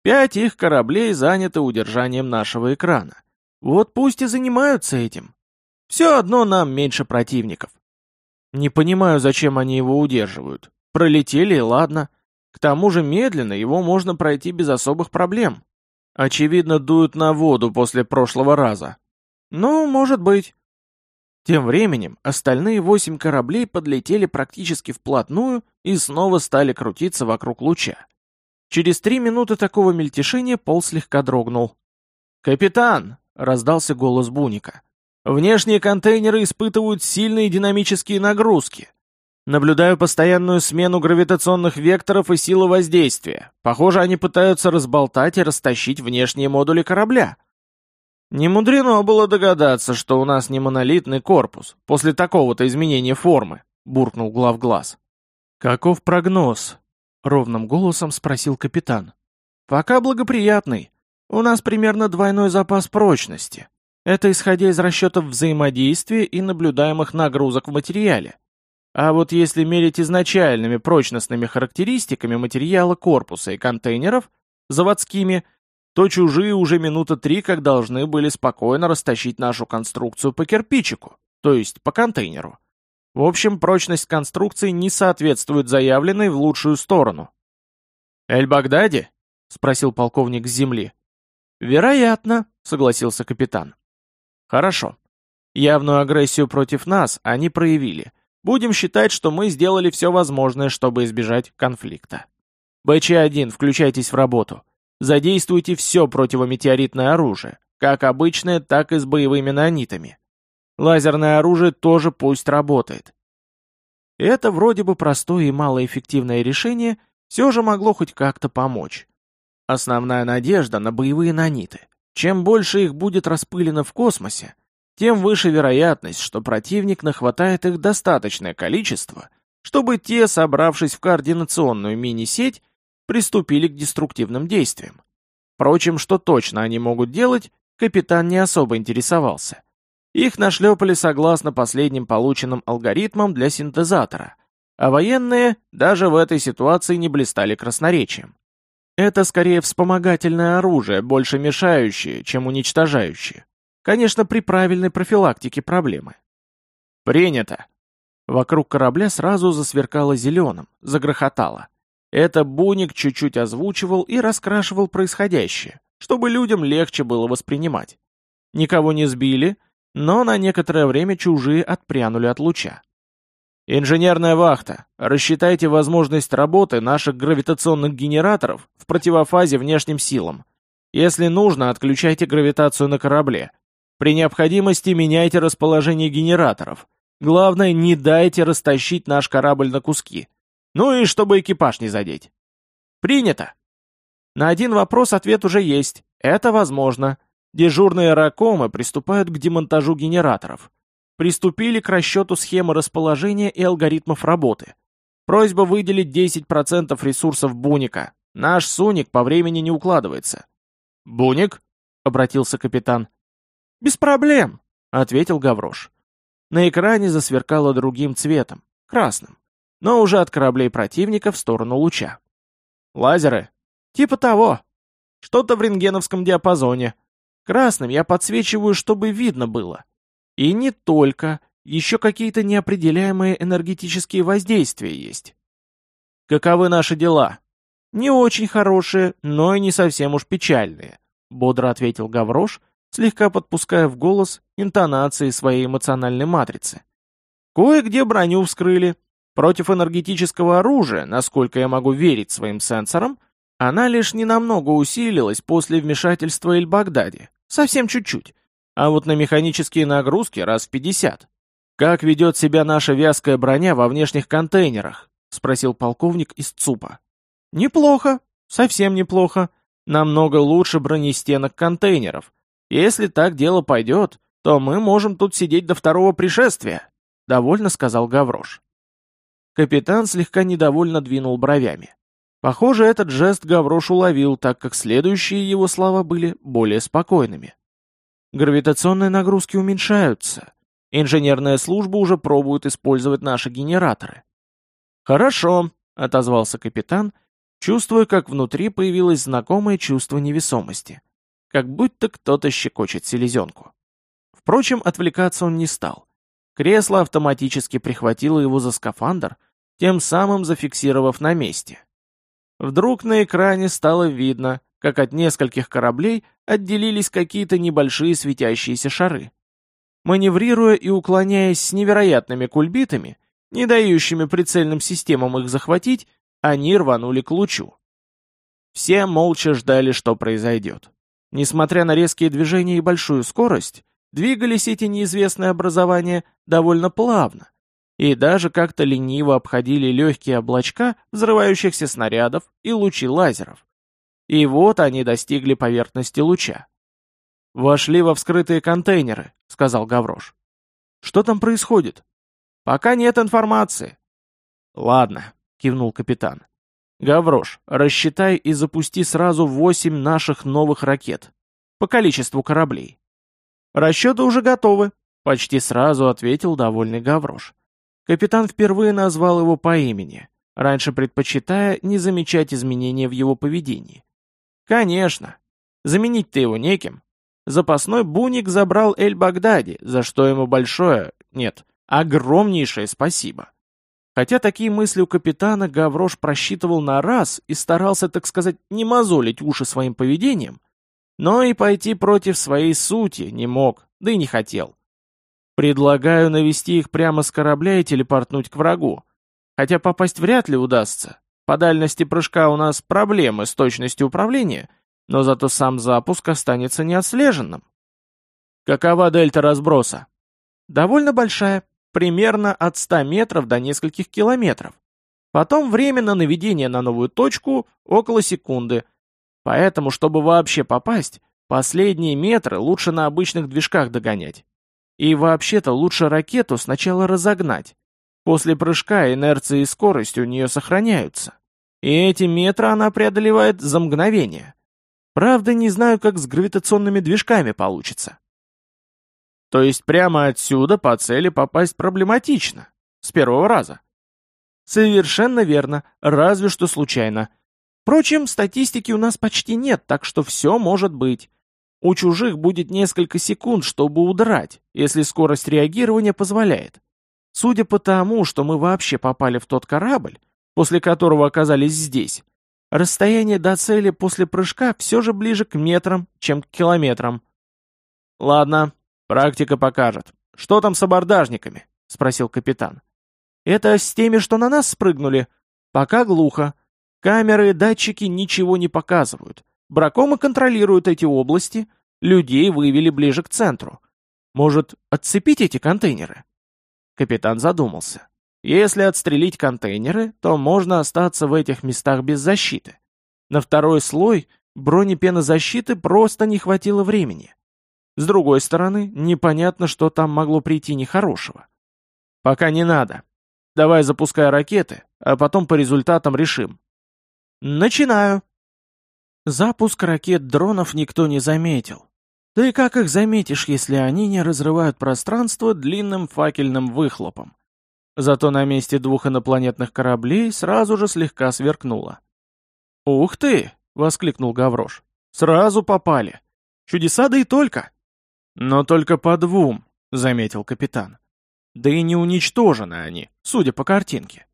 Пять их кораблей заняты удержанием нашего экрана. Вот пусть и занимаются этим. Все одно нам меньше противников. Не понимаю, зачем они его удерживают. Пролетели, ладно. К тому же медленно его можно пройти без особых проблем. Очевидно, дуют на воду после прошлого раза. Ну, может быть. Тем временем остальные восемь кораблей подлетели практически вплотную и снова стали крутиться вокруг луча. Через три минуты такого мельтешения пол слегка дрогнул. «Капитан!» — раздался голос Буника. «Внешние контейнеры испытывают сильные динамические нагрузки. Наблюдаю постоянную смену гравитационных векторов и силы воздействия. Похоже, они пытаются разболтать и растащить внешние модули корабля. Не мудрено было догадаться, что у нас не монолитный корпус, после такого-то изменения формы, буркнул главглаз. Каков прогноз? Ровным голосом спросил капитан. Пока благоприятный. У нас примерно двойной запас прочности. Это исходя из расчетов взаимодействия и наблюдаемых нагрузок в материале. А вот если мерить изначальными прочностными характеристиками материала корпуса и контейнеров, заводскими, то чужие уже минута три как должны были спокойно растащить нашу конструкцию по кирпичику, то есть по контейнеру. В общем, прочность конструкции не соответствует заявленной в лучшую сторону. «Эль-Багдади?» — спросил полковник с земли. «Вероятно», — согласился капитан. «Хорошо. Явную агрессию против нас они проявили — Будем считать, что мы сделали все возможное, чтобы избежать конфликта. БЧ-1, включайтесь в работу. Задействуйте все противометеоритное оружие, как обычное, так и с боевыми нанитами. Лазерное оружие тоже пусть работает. Это вроде бы простое и малоэффективное решение все же могло хоть как-то помочь. Основная надежда на боевые наниты. Чем больше их будет распылено в космосе, тем выше вероятность, что противник нахватает их достаточное количество, чтобы те, собравшись в координационную мини-сеть, приступили к деструктивным действиям. Впрочем, что точно они могут делать, капитан не особо интересовался. Их нашлепали согласно последним полученным алгоритмам для синтезатора, а военные даже в этой ситуации не блистали красноречием. Это скорее вспомогательное оружие, больше мешающее, чем уничтожающее. Конечно, при правильной профилактике проблемы. Принято. Вокруг корабля сразу засверкало зеленым, загрохотало. Это Буник чуть-чуть озвучивал и раскрашивал происходящее, чтобы людям легче было воспринимать. Никого не сбили, но на некоторое время чужие отпрянули от луча. «Инженерная вахта, рассчитайте возможность работы наших гравитационных генераторов в противофазе внешним силам. Если нужно, отключайте гравитацию на корабле. При необходимости меняйте расположение генераторов. Главное, не дайте растащить наш корабль на куски. Ну и чтобы экипаж не задеть. Принято. На один вопрос ответ уже есть. Это возможно. Дежурные ракомы приступают к демонтажу генераторов. Приступили к расчету схемы расположения и алгоритмов работы. Просьба выделить 10% ресурсов Буника. Наш Суник по времени не укладывается. «Буник?» — обратился капитан. «Без проблем», — ответил Гаврош. На экране засверкало другим цветом, красным, но уже от кораблей противника в сторону луча. «Лазеры?» «Типа того. Что-то в рентгеновском диапазоне. Красным я подсвечиваю, чтобы видно было. И не только, еще какие-то неопределяемые энергетические воздействия есть. Каковы наши дела? Не очень хорошие, но и не совсем уж печальные, бодро ответил Гаврош, слегка подпуская в голос интонации своей эмоциональной матрицы. Кое-где броню вскрыли. Против энергетического оружия, насколько я могу верить своим сенсорам, она лишь ненамного усилилась после вмешательства Эль-Багдади. Совсем чуть-чуть. А вот на механические нагрузки раз в 50. «Как ведет себя наша вязкая броня во внешних контейнерах?» — спросил полковник из ЦУПа. «Неплохо. Совсем неплохо. Намного лучше бронестенок контейнеров. Если так дело пойдет, то мы можем тут сидеть до второго пришествия», — довольно сказал Гаврош. Капитан слегка недовольно двинул бровями. Похоже, этот жест Гаврош уловил, так как следующие его слова были более спокойными. Гравитационные нагрузки уменьшаются. Инженерная служба уже пробует использовать наши генераторы. «Хорошо», — отозвался капитан, чувствуя, как внутри появилось знакомое чувство невесомости. Как будто кто-то щекочет селезенку. Впрочем, отвлекаться он не стал. Кресло автоматически прихватило его за скафандр, тем самым зафиксировав на месте. Вдруг на экране стало видно, как от нескольких кораблей отделились какие-то небольшие светящиеся шары. Маневрируя и уклоняясь с невероятными кульбитами, не дающими прицельным системам их захватить, они рванули к лучу. Все молча ждали, что произойдет. Несмотря на резкие движения и большую скорость, двигались эти неизвестные образования довольно плавно, и даже как-то лениво обходили легкие облачка взрывающихся снарядов и лучи лазеров. И вот они достигли поверхности луча. «Вошли во вскрытые контейнеры», — сказал Гаврош. «Что там происходит?» «Пока нет информации». «Ладно», — кивнул капитан. «Гаврош, рассчитай и запусти сразу восемь наших новых ракет. По количеству кораблей». «Расчеты уже готовы», — почти сразу ответил довольный Гаврош. Капитан впервые назвал его по имени, раньше предпочитая не замечать изменения в его поведении. «Конечно. Заменить-то его неким. Запасной буник забрал Эль-Багдади, за что ему большое, нет, огромнейшее спасибо». Хотя такие мысли у капитана Гаврош просчитывал на раз и старался, так сказать, не мозолить уши своим поведением, но и пойти против своей сути не мог, да и не хотел. Предлагаю навести их прямо с корабля и телепортнуть к врагу. Хотя попасть вряд ли удастся. По дальности прыжка у нас проблемы с точностью управления, но зато сам запуск останется неотслеженным. Какова дельта разброса? Довольно большая, примерно от 100 метров до нескольких километров. Потом время на наведение на новую точку около секунды. Поэтому, чтобы вообще попасть, последние метры лучше на обычных движках догонять. И вообще-то лучше ракету сначала разогнать. После прыжка инерция и скорость у нее сохраняются. И эти метры она преодолевает за мгновение. Правда, не знаю, как с гравитационными движками получится. То есть прямо отсюда по цели попасть проблематично. С первого раза. Совершенно верно, разве что случайно. Впрочем, статистики у нас почти нет, так что все может быть. У чужих будет несколько секунд, чтобы удрать, если скорость реагирования позволяет. Судя по тому, что мы вообще попали в тот корабль, после которого оказались здесь, расстояние до цели после прыжка все же ближе к метрам, чем к километрам. «Ладно, практика покажет. Что там с абордажниками?» — спросил капитан. «Это с теми, что на нас спрыгнули? Пока глухо. Камеры и датчики ничего не показывают. Бракомы контролируют эти области, людей вывели ближе к центру. Может, отцепить эти контейнеры? Капитан задумался. Если отстрелить контейнеры, то можно остаться в этих местах без защиты. На второй слой бронепенозащиты просто не хватило времени. С другой стороны, непонятно, что там могло прийти нехорошего. Пока не надо. Давай запускай ракеты, а потом по результатам решим. Начинаю. Запуск ракет-дронов никто не заметил. Да и как их заметишь, если они не разрывают пространство длинным факельным выхлопом? Зато на месте двух инопланетных кораблей сразу же слегка сверкнуло. «Ух ты!» — воскликнул Гаврош. «Сразу попали! Чудеса да и только!» «Но только по двум», — заметил капитан. «Да и не уничтожены они, судя по картинке».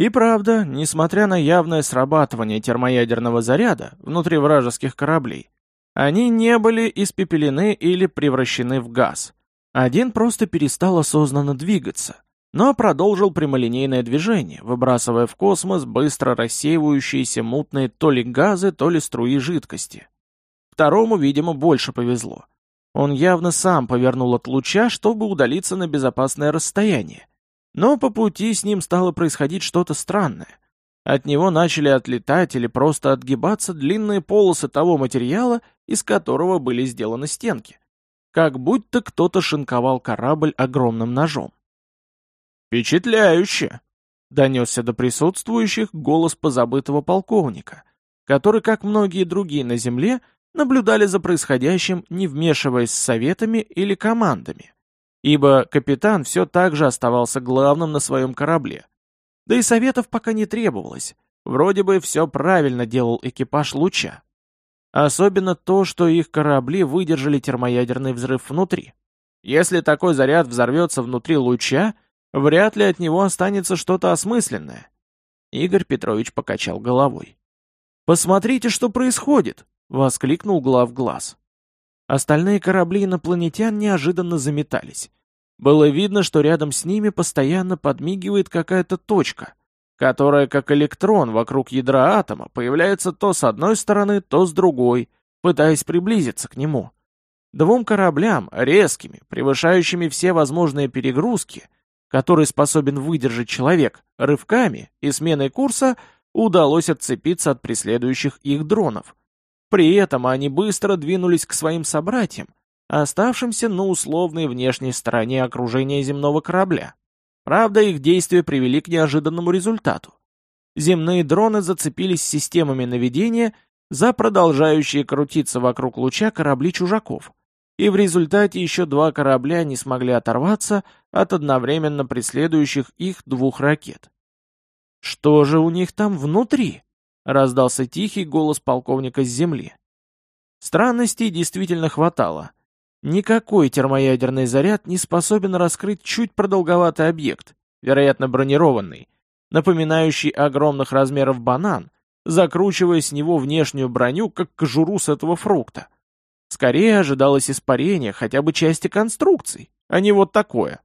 И правда, несмотря на явное срабатывание термоядерного заряда внутри вражеских кораблей, они не были испепелены или превращены в газ. Один просто перестал осознанно двигаться, но продолжил прямолинейное движение, выбрасывая в космос быстро рассеивающиеся мутные то ли газы, то ли струи жидкости. Второму, видимо, больше повезло. Он явно сам повернул от луча, чтобы удалиться на безопасное расстояние, но по пути с ним стало происходить что-то странное. От него начали отлетать или просто отгибаться длинные полосы того материала, из которого были сделаны стенки. как будто кто-то шинковал корабль огромным ножом. «Впечатляюще!» — донесся до присутствующих голос позабытого полковника, который, как многие другие на земле, наблюдали за происходящим, не вмешиваясь с советами или командами, ибо капитан все так же оставался главным на своем корабле. Да и советов пока не требовалось, вроде бы все правильно делал экипаж луча. Особенно то, что их корабли выдержали термоядерный взрыв внутри. Если такой заряд взорвется внутри луча, вряд ли от него останется что-то осмысленное. Игорь Петрович покачал головой. «Посмотрите, что происходит!» — воскликнул глав глаз. Остальные корабли инопланетян неожиданно заметались. Было видно, что рядом с ними постоянно подмигивает какая-то точка, которая, как электрон вокруг ядра атома, появляется то с одной стороны, то с другой, пытаясь приблизиться к нему. Двум кораблям, резкими, превышающими все возможные перегрузки, которые способен выдержать человек, рывками и сменой курса — удалось отцепиться от преследующих их дронов. При этом они быстро двинулись к своим собратьям, оставшимся на условной внешней стороне окружения земного корабля. Правда, их действия привели к неожиданному результату. Земные дроны зацепились системами наведения за продолжающие крутиться вокруг луча корабли чужаков, и в результате еще два корабля не смогли оторваться от одновременно преследующих их двух ракет. «Что же у них там внутри?» — раздался тихий голос полковника с земли. Странностей действительно хватало. Никакой термоядерный заряд не способен раскрыть чуть продолговатый объект, вероятно бронированный, напоминающий огромных размеров банан, закручивая с него внешнюю броню, как кожуру с этого фрукта. Скорее ожидалось испарение хотя бы части конструкций, а не вот такое.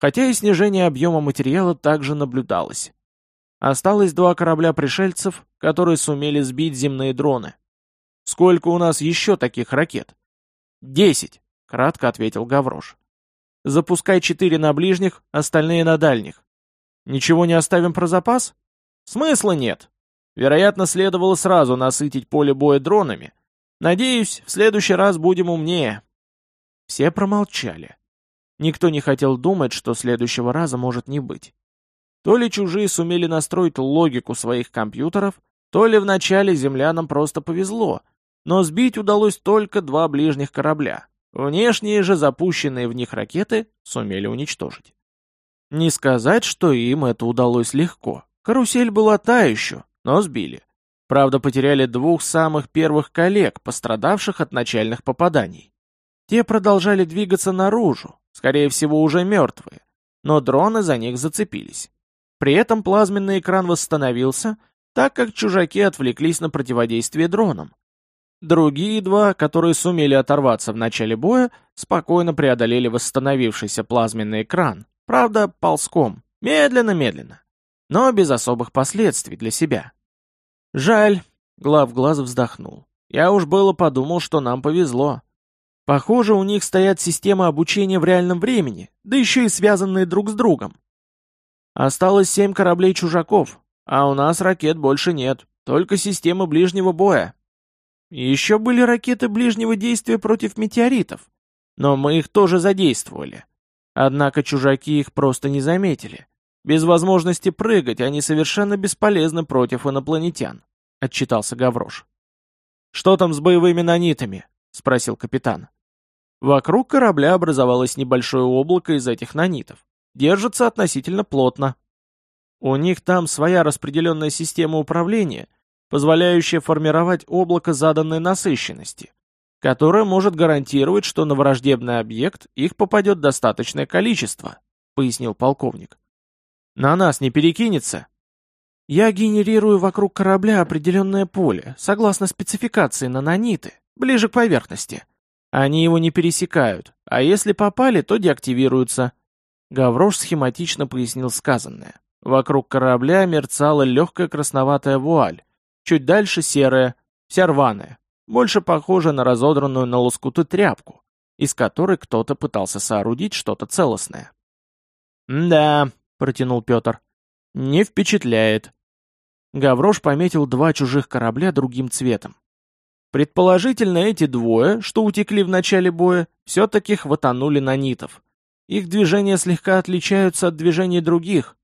Хотя и снижение объема материала также наблюдалось. Осталось два корабля пришельцев, которые сумели сбить земные дроны. Сколько у нас еще таких ракет? Десять, кратко ответил Гаврош. Запускай четыре на ближних, остальные на дальних. Ничего не оставим про запас? Смысла нет. Вероятно, следовало сразу насытить поле боя дронами. Надеюсь, в следующий раз будем умнее. Все промолчали. Никто не хотел думать, что следующего раза может не быть. То ли чужие сумели настроить логику своих компьютеров, то ли вначале землянам просто повезло, но сбить удалось только два ближних корабля. Внешние же запущенные в них ракеты сумели уничтожить. Не сказать, что им это удалось легко. Карусель была та еще, но сбили. Правда, потеряли двух самых первых коллег, пострадавших от начальных попаданий. Те продолжали двигаться наружу, скорее всего уже мертвые, но дроны за них зацепились. При этом плазменный экран восстановился, так как чужаки отвлеклись на противодействие дронам. Другие два, которые сумели оторваться в начале боя, спокойно преодолели восстановившийся плазменный экран, правда, ползком, медленно-медленно, но без особых последствий для себя. «Жаль», — глав глаз вздохнул. «Я уж было подумал, что нам повезло. Похоже, у них стоят системы обучения в реальном времени, да еще и связанные друг с другом. Осталось семь кораблей чужаков, а у нас ракет больше нет, только системы ближнего боя. Еще были ракеты ближнего действия против метеоритов, но мы их тоже задействовали. Однако чужаки их просто не заметили. Без возможности прыгать они совершенно бесполезны против инопланетян, отчитался Гаврош. «Что там с боевыми нанитами?» — спросил капитан. Вокруг корабля образовалось небольшое облако из этих нанитов держатся относительно плотно. У них там своя распределенная система управления, позволяющая формировать облако заданной насыщенности, которое может гарантировать, что на враждебный объект их попадет достаточное количество, пояснил полковник. На нас не перекинется? Я генерирую вокруг корабля определенное поле, согласно спецификации нанониты, ближе к поверхности. Они его не пересекают, а если попали, то деактивируются. Гаврош схематично пояснил сказанное. Вокруг корабля мерцала легкая красноватая вуаль, чуть дальше серая, вся рваная, больше похожая на разодранную на лоскуты тряпку, из которой кто-то пытался соорудить что-то целостное. «Да», — протянул Петр, — «не впечатляет». Гаврош пометил два чужих корабля другим цветом. Предположительно, эти двое, что утекли в начале боя, все-таки хватанули нанитов. Их движения слегка отличаются от движений других.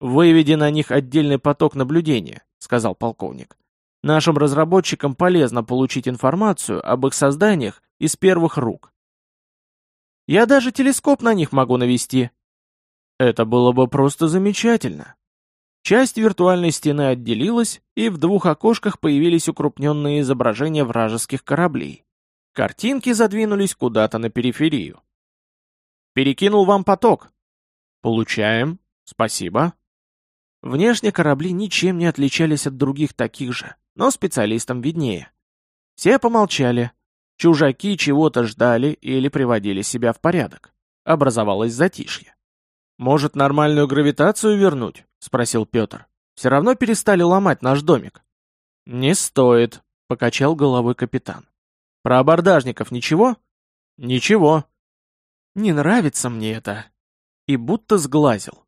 «Выведи на них отдельный поток наблюдения», — сказал полковник. «Нашим разработчикам полезно получить информацию об их созданиях из первых рук». «Я даже телескоп на них могу навести». «Это было бы просто замечательно», Часть виртуальной стены отделилась, и в двух окошках появились укрупненные изображения вражеских кораблей. Картинки задвинулись куда-то на периферию. «Перекинул вам поток». «Получаем. Спасибо». Внешне корабли ничем не отличались от других таких же, но специалистам виднее. Все помолчали. Чужаки чего-то ждали или приводили себя в порядок. Образовалось затишье. «Может, нормальную гравитацию вернуть?» — спросил Петр. «Все равно перестали ломать наш домик». «Не стоит», — покачал головой капитан. «Про абордажников ничего?» «Ничего». «Не нравится мне это». И будто сглазил.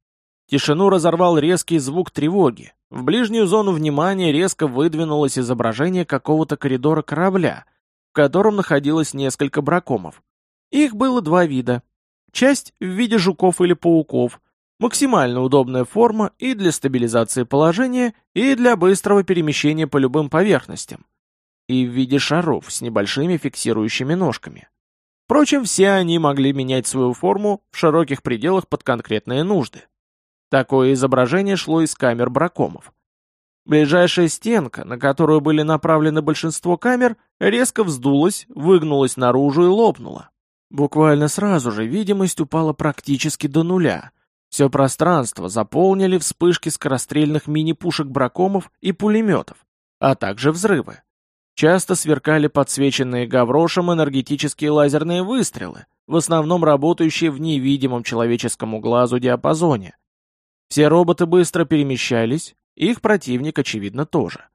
Тишину разорвал резкий звук тревоги. В ближнюю зону внимания резко выдвинулось изображение какого-то коридора корабля, в котором находилось несколько бракомов. Их было два вида Часть в виде жуков или пауков, максимально удобная форма и для стабилизации положения, и для быстрого перемещения по любым поверхностям, и в виде шаров с небольшими фиксирующими ножками. Впрочем, все они могли менять свою форму в широких пределах под конкретные нужды. Такое изображение шло из камер бракомов. Ближайшая стенка, на которую были направлены большинство камер, резко вздулась, выгнулась наружу и лопнула. Буквально сразу же видимость упала практически до нуля. Все пространство заполнили вспышки скорострельных мини-пушек бракомов и пулеметов, а также взрывы. Часто сверкали подсвеченные гаврошем энергетические лазерные выстрелы, в основном работающие в невидимом человеческому глазу диапазоне. Все роботы быстро перемещались, их противник, очевидно, тоже.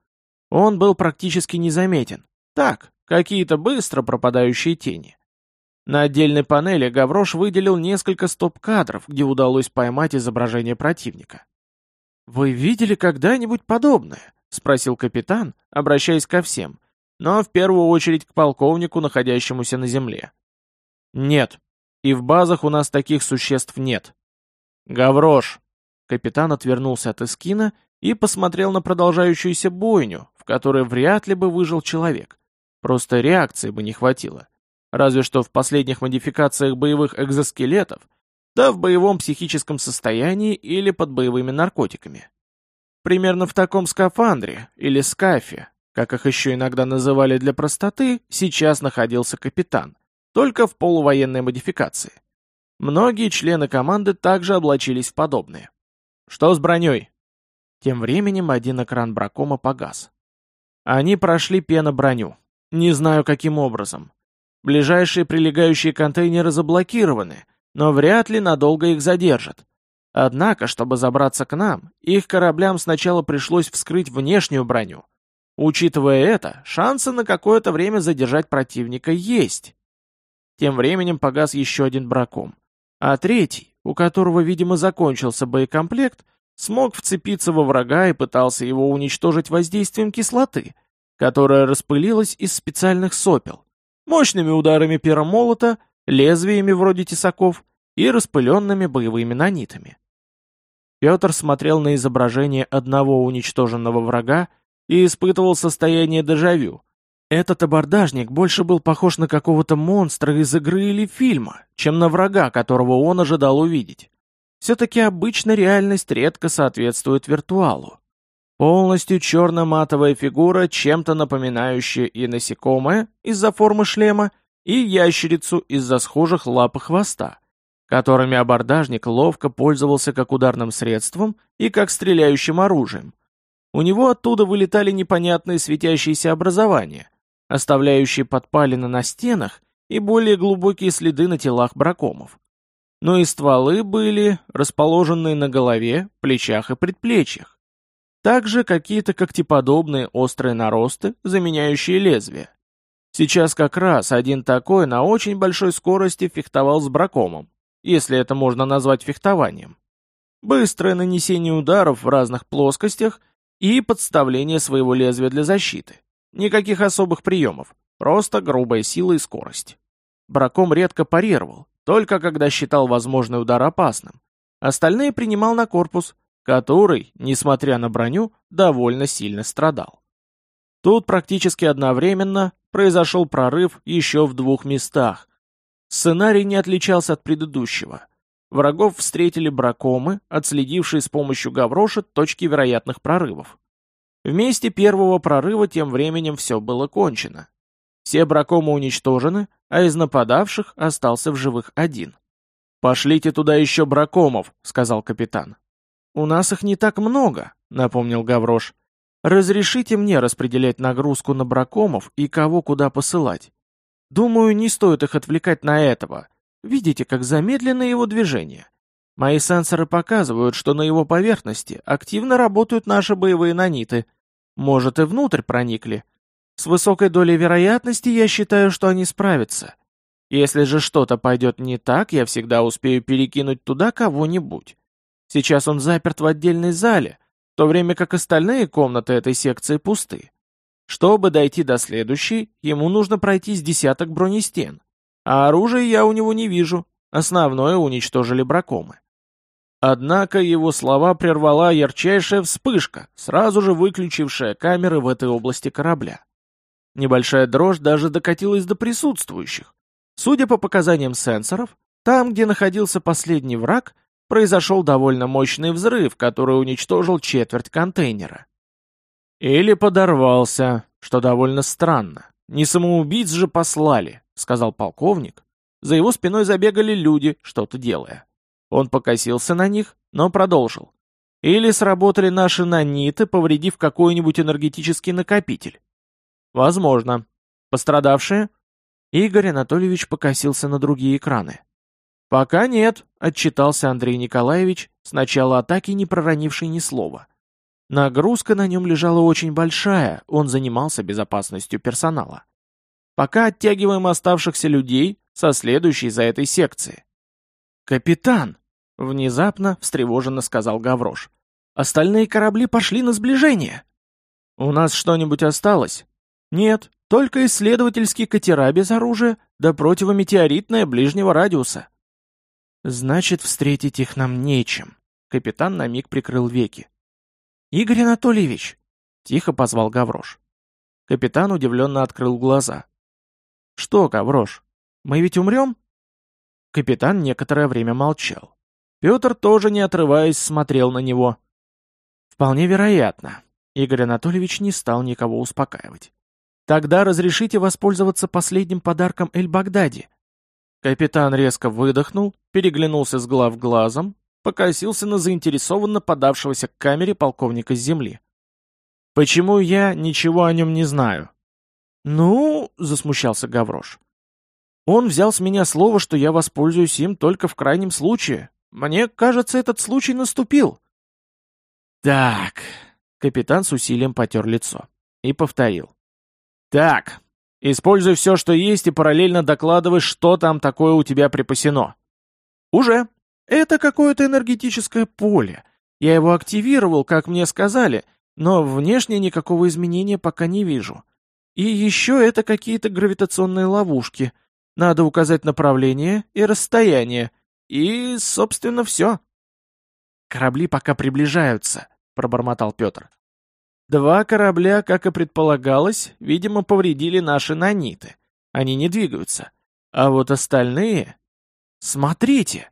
Он был практически незаметен. Так, какие-то быстро пропадающие тени. На отдельной панели Гаврош выделил несколько стоп-кадров, где удалось поймать изображение противника. «Вы видели когда-нибудь подобное?» — спросил капитан, обращаясь ко всем, но в первую очередь к полковнику, находящемуся на земле. «Нет. И в базах у нас таких существ нет». «Гаврош!» Капитан отвернулся от эскина и посмотрел на продолжающуюся бойню, в которой вряд ли бы выжил человек. Просто реакции бы не хватило разве что в последних модификациях боевых экзоскелетов, да в боевом психическом состоянии или под боевыми наркотиками. Примерно в таком скафандре, или скафе, как их еще иногда называли для простоты, сейчас находился капитан, только в полувоенной модификации. Многие члены команды также облачились в подобные. Что с броней? Тем временем один экран бракома погас. Они прошли пеноброню. Не знаю, каким образом. Ближайшие прилегающие контейнеры заблокированы, но вряд ли надолго их задержат. Однако, чтобы забраться к нам, их кораблям сначала пришлось вскрыть внешнюю броню. Учитывая это, шансы на какое-то время задержать противника есть. Тем временем погас еще один браком. А третий, у которого, видимо, закончился боекомплект, смог вцепиться во врага и пытался его уничтожить воздействием кислоты, которая распылилась из специальных сопел мощными ударами перомолота, лезвиями вроде тесаков и распыленными боевыми нанитами. Петр смотрел на изображение одного уничтоженного врага и испытывал состояние дежавю. Этот абордажник больше был похож на какого-то монстра из игры или фильма, чем на врага, которого он ожидал увидеть. Все-таки обычно реальность редко соответствует виртуалу. Полностью черно-матовая фигура, чем-то напоминающая и насекомое из-за формы шлема, и ящерицу из-за схожих лап и хвоста, которыми абордажник ловко пользовался как ударным средством и как стреляющим оружием. У него оттуда вылетали непонятные светящиеся образования, оставляющие подпалины на стенах и более глубокие следы на телах бракомов. Но и стволы были расположенные на голове, плечах и предплечьях. Также какие-то когтеподобные острые наросты, заменяющие лезвие. Сейчас как раз один такой на очень большой скорости фехтовал с бракомом, если это можно назвать фехтованием. Быстрое нанесение ударов в разных плоскостях и подставление своего лезвия для защиты. Никаких особых приемов, просто грубая сила и скорость. Браком редко парировал, только когда считал возможный удар опасным. Остальные принимал на корпус, который, несмотря на броню, довольно сильно страдал. Тут практически одновременно произошел прорыв еще в двух местах. Сценарий не отличался от предыдущего. Врагов встретили бракомы, отследившие с помощью Гавроша точки вероятных прорывов. В месте первого прорыва тем временем все было кончено. Все бракомы уничтожены, а из нападавших остался в живых один. «Пошлите туда еще бракомов», — сказал капитан. «У нас их не так много», — напомнил Гаврош. «Разрешите мне распределять нагрузку на бракомов и кого куда посылать. Думаю, не стоит их отвлекать на этого. Видите, как замедлены его движения. Мои сенсоры показывают, что на его поверхности активно работают наши боевые наниты. Может, и внутрь проникли. С высокой долей вероятности я считаю, что они справятся. Если же что-то пойдет не так, я всегда успею перекинуть туда кого-нибудь. Сейчас он заперт в отдельной зале, в то время как остальные комнаты этой секции пусты. Чтобы дойти до следующей, ему нужно пройти с десяток бронестен. А оружия я у него не вижу. Основное уничтожили бракомы. Однако его слова прервала ярчайшая вспышка, сразу же выключившая камеры в этой области корабля. Небольшая дрожь даже докатилась до присутствующих. Судя по показаниям сенсоров, там, где находился последний враг, произошел довольно мощный взрыв, который уничтожил четверть контейнера. Или подорвался, что довольно странно. Не самоубийц же послали, сказал полковник. За его спиной забегали люди, что-то делая. Он покосился на них, но продолжил. Или сработали наши наниты, повредив какой-нибудь энергетический накопитель. Возможно. Пострадавшие? Игорь Анатольевич покосился на другие экраны. «Пока нет», — отчитался Андрей Николаевич, с начала атаки не проронивший ни слова. Нагрузка на нем лежала очень большая, он занимался безопасностью персонала. Пока оттягиваем оставшихся людей со следующей за этой секции. «Капитан!» — внезапно встревоженно сказал Гаврош. «Остальные корабли пошли на сближение!» «У нас что-нибудь осталось?» «Нет, только исследовательские катера без оружия, да противометеоритная ближнего радиуса». «Значит, встретить их нам нечем», — капитан на миг прикрыл веки. «Игорь Анатольевич!» — тихо позвал Гаврош. Капитан удивленно открыл глаза. «Что, Гаврош, мы ведь умрем?» Капитан некоторое время молчал. Петр тоже, не отрываясь, смотрел на него. «Вполне вероятно». Игорь Анатольевич не стал никого успокаивать. «Тогда разрешите воспользоваться последним подарком Эль-Багдади». Капитан резко выдохнул, переглянулся с глав глазом, покосился на заинтересованно подавшегося к камере полковника с земли. «Почему я ничего о нем не знаю?» «Ну...» — засмущался Гаврош. Он взял с меня слово, что я воспользуюсь им только в крайнем случае. Мне кажется, этот случай наступил. Так, капитан с усилием потер лицо и повторил. Так, используй все, что есть, и параллельно докладывай, что там такое у тебя припасено. Уже. Это какое-то энергетическое поле. Я его активировал, как мне сказали, но внешне никакого изменения пока не вижу. И еще это какие-то гравитационные ловушки — надо указать направление и расстояние. И, собственно, все. Корабли пока приближаются, пробормотал Петр. Два корабля, как и предполагалось, видимо, повредили наши наниты. Они не двигаются. А вот остальные... Смотрите!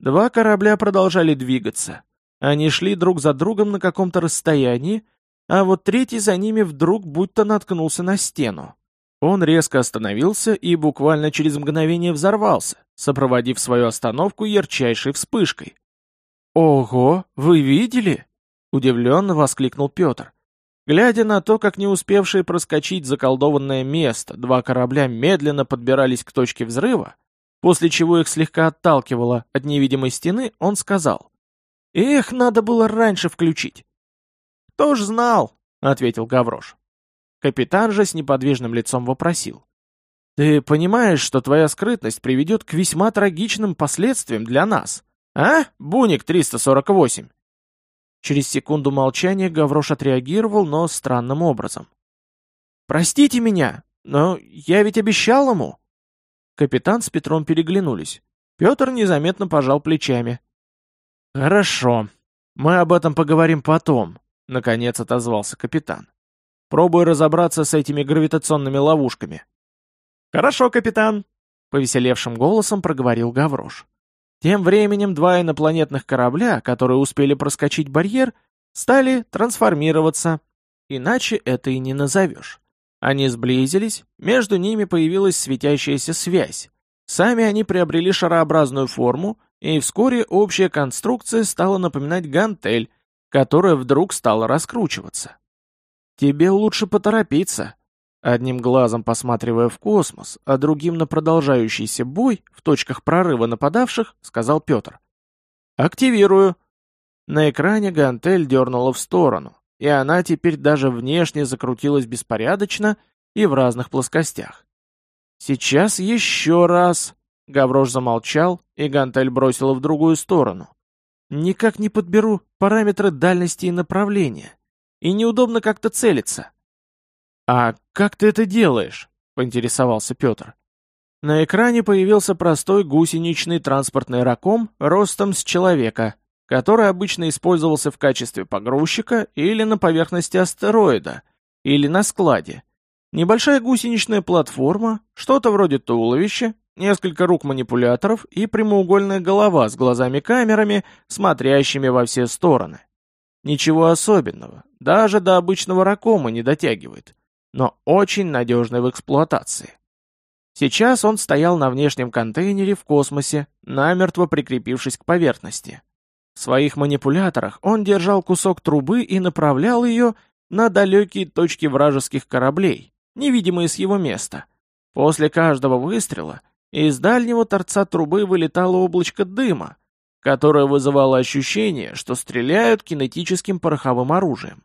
Два корабля продолжали двигаться. Они шли друг за другом на каком-то расстоянии, а вот третий за ними вдруг будто наткнулся на стену. Он резко остановился и буквально через мгновение взорвался, сопроводив свою остановку ярчайшей вспышкой. «Ого, вы видели?» — удивленно воскликнул Петр. Глядя на то, как не успевшие проскочить заколдованное место, два корабля медленно подбирались к точке взрыва, после чего их слегка отталкивало от невидимой стены, он сказал. «Эх, надо было раньше включить». «Кто знал?» — ответил Гаврош. Капитан же с неподвижным лицом вопросил. «Ты понимаешь, что твоя скрытность приведет к весьма трагичным последствиям для нас? А, Буник 348?» Через секунду молчания Гаврош отреагировал, но странным образом. Простите меня, но я ведь обещал ему!» Капитан с Петром переглянулись. Петр незаметно пожал плечами. «Хорошо, мы об этом поговорим потом», — наконец отозвался капитан. «Пробуй разобраться с этими гравитационными ловушками». «Хорошо, капитан», — повеселевшим голосом проговорил Гаврош. Тем временем два инопланетных корабля, которые успели проскочить барьер, стали трансформироваться. Иначе это и не назовешь. Они сблизились, между ними появилась светящаяся связь. Сами они приобрели шарообразную форму, и вскоре общая конструкция стала напоминать гантель, которая вдруг стала раскручиваться. «Тебе лучше поторопиться», одним глазом посматривая в космос, а другим на продолжающийся бой в точках прорыва нападавших, сказал Петр. «Активирую». На экране гантель дернула в сторону, и она теперь даже внешне закрутилась беспорядочно и в разных плоскостях. «Сейчас еще раз!» Гаврош замолчал, и гантель бросила в другую сторону. «Никак не подберу параметры дальности и направления, и неудобно как-то целиться». «А как ты это делаешь?» — поинтересовался Петр. На экране появился простой гусеничный транспортный раком ростом с человека — который обычно использовался в качестве погрузчика или на поверхности астероида, или на складе. Небольшая гусеничная платформа, что-то вроде туловища, несколько рук манипуляторов и прямоугольная голова с глазами-камерами, смотрящими во все стороны. Ничего особенного, даже до обычного ракома не дотягивает, но очень надежный в эксплуатации. Сейчас он стоял на внешнем контейнере в космосе, намертво прикрепившись к поверхности. В своих манипуляторах он держал кусок трубы и направлял ее на далекие точки вражеских кораблей, невидимые с его места. После каждого выстрела из дальнего торца трубы вылетало облачко дыма, которое вызывало ощущение, что стреляют кинетическим пороховым оружием.